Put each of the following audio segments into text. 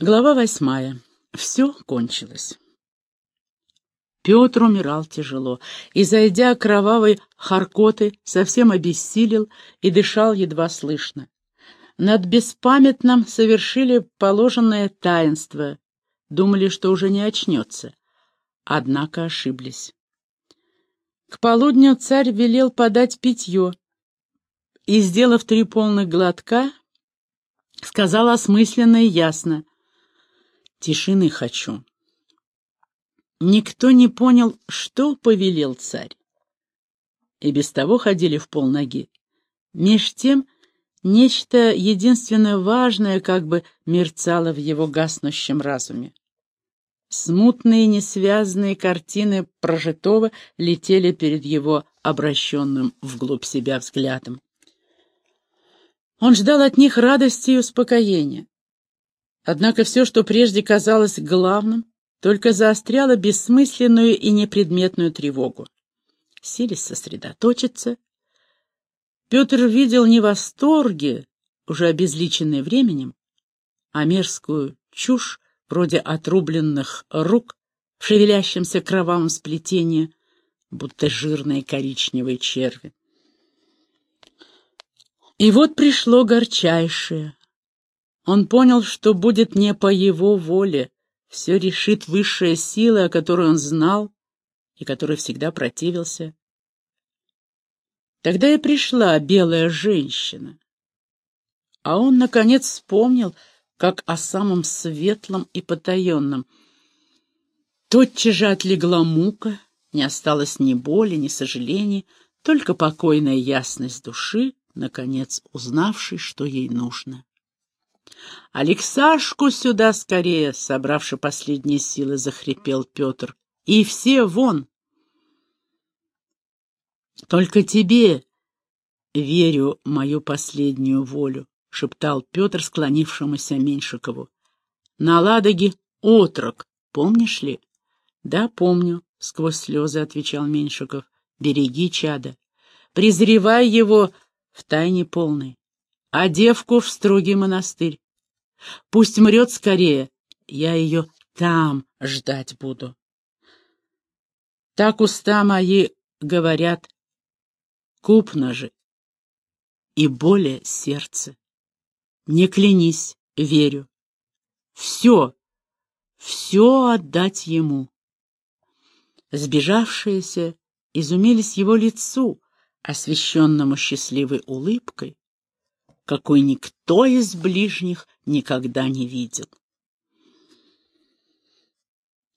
Глава восьмая. Все кончилось. Петр умирал тяжело, и, зайдя кровавой харкоты, совсем обессилел и дышал едва слышно. Над беспамятным совершили положенное таинство, думали, что уже не очнется, однако ошиблись. К полудню царь велел подать питье, и, сделав три полных глотка, сказал осмысленно и ясно — Тишины хочу. Никто не понял, что повелел царь. И без того ходили в полноги. Меж тем, нечто единственное важное как бы мерцало в его гаснущем разуме. Смутные, несвязанные картины прожитого летели перед его обращенным вглубь себя взглядом. Он ждал от них радости и успокоения. Однако все, что прежде казалось главным, только заостряло бессмысленную и непредметную тревогу. Сились сосредоточиться. Петр видел не восторги, уже обезличенные временем, а мерзкую чушь, вроде отрубленных рук в шевелящемся кровавом сплетении, будто жирные коричневые черви. И вот пришло горчайшее, он понял, что будет не по его воле. Все решит высшая сила, о которой он знал и которой всегда противился. Тогда и пришла белая женщина. А он, наконец, вспомнил, как о самом светлом и потаенном. Тотчас же отлегла мука, не осталось ни боли, ни сожалений, только покойная ясность души, наконец узнавшей, что ей нужно. «Алексашку сюда скорее!» — собравши последние силы, захрипел Петр. «И все вон!» «Только тебе верю мою последнюю волю», — шептал Петр склонившемуся Меньшикову. «На Ладоге отрок, помнишь ли?» «Да, помню», — сквозь слезы отвечал Меньшиков. «Береги чада. Презревай его в тайне полной, а девку в строгий монастырь. Пусть мрет скорее, я ее там ждать буду. Так уста мои говорят, купно же, и более сердце. Не клянись, верю. Все, все отдать ему. Сбежавшиеся изумились его лицу, освещенному счастливой улыбкой, какой никто из ближних никогда не видел.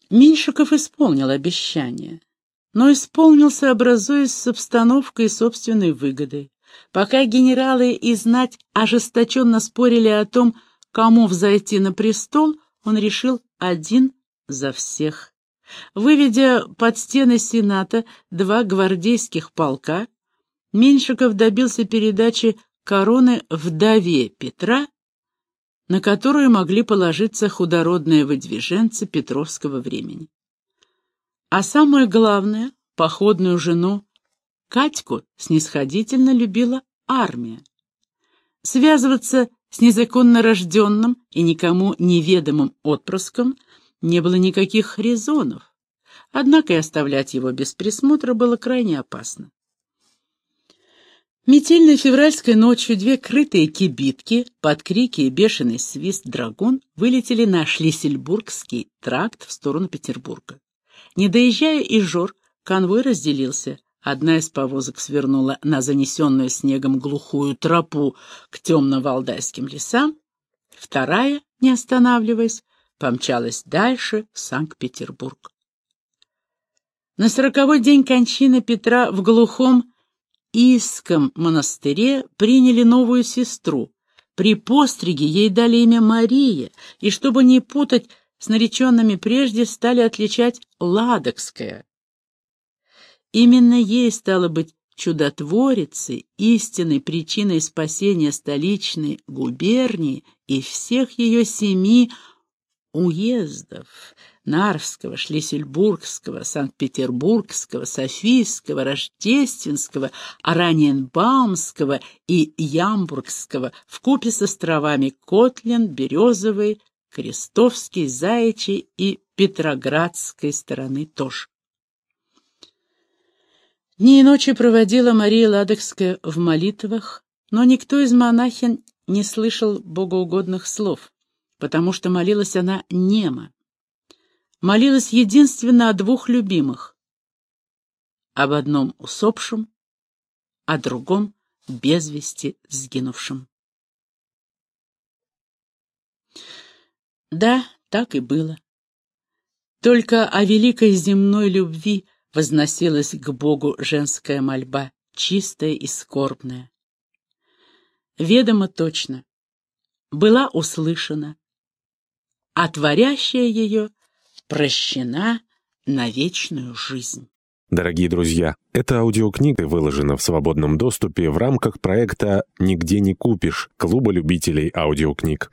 Меньшиков исполнил обещание, но исполнил, сообразуясь с обстановкой собственной выгодой. Пока генералы и знать ожесточенно спорили о том, кому взойти на престол, он решил один за всех. Выведя под стены Сената два гвардейских полка, Меньшиков добился передачи короны вдове Петра, на которую могли положиться худородные выдвиженцы петровского времени. А самое главное, походную жену Катьку снисходительно любила армия. Связываться с незаконно рожденным и никому неведомым отпрыском не было никаких резонов, однако и оставлять его без присмотра было крайне опасно. Метельной февральской ночью две крытые кибитки под крики и бешеный свист драгун вылетели на Шлиссельбургский тракт в сторону Петербурга. Не доезжая из Жор, конвой разделился. Одна из повозок свернула на занесенную снегом глухую тропу к темно-валдайским лесам, вторая, не останавливаясь, помчалась дальше в Санкт-Петербург. На сороковой день кончины Петра в глухом Иском монастыре приняли новую сестру. При постриге ей дали имя Мария, и чтобы не путать с нареченными прежде, стали отличать Ладогское. Именно ей стало быть чудотворицей, истинной причиной спасения столичной губернии и всех ее семи уездов, Нарвского, Шлиссельбургского, Санкт-Петербургского, Софийского, Рождественского, Араньенбаумского и Ямбургского, вкупе с островами Котлин, Березовый, Крестовской, Заячьей и Петроградской стороны тоже. Дни и ночи проводила Мария Ладогская в молитвах, но никто из монахин не слышал богоугодных слов, потому что молилась она немо. Молилась единственно о двух любимых — об одном усопшем, о другом без вести сгинувшем. Да, так и было. Только о великой земной любви — возносилась к Богу женская мольба, чистая и скорбная. Ведомо точно, была услышана, а творящая ее прощена на вечную жизнь. Дорогие друзья, эта аудиокнига выложена в свободном доступе в рамках проекта «Нигде не купишь» Клуба любителей аудиокниг.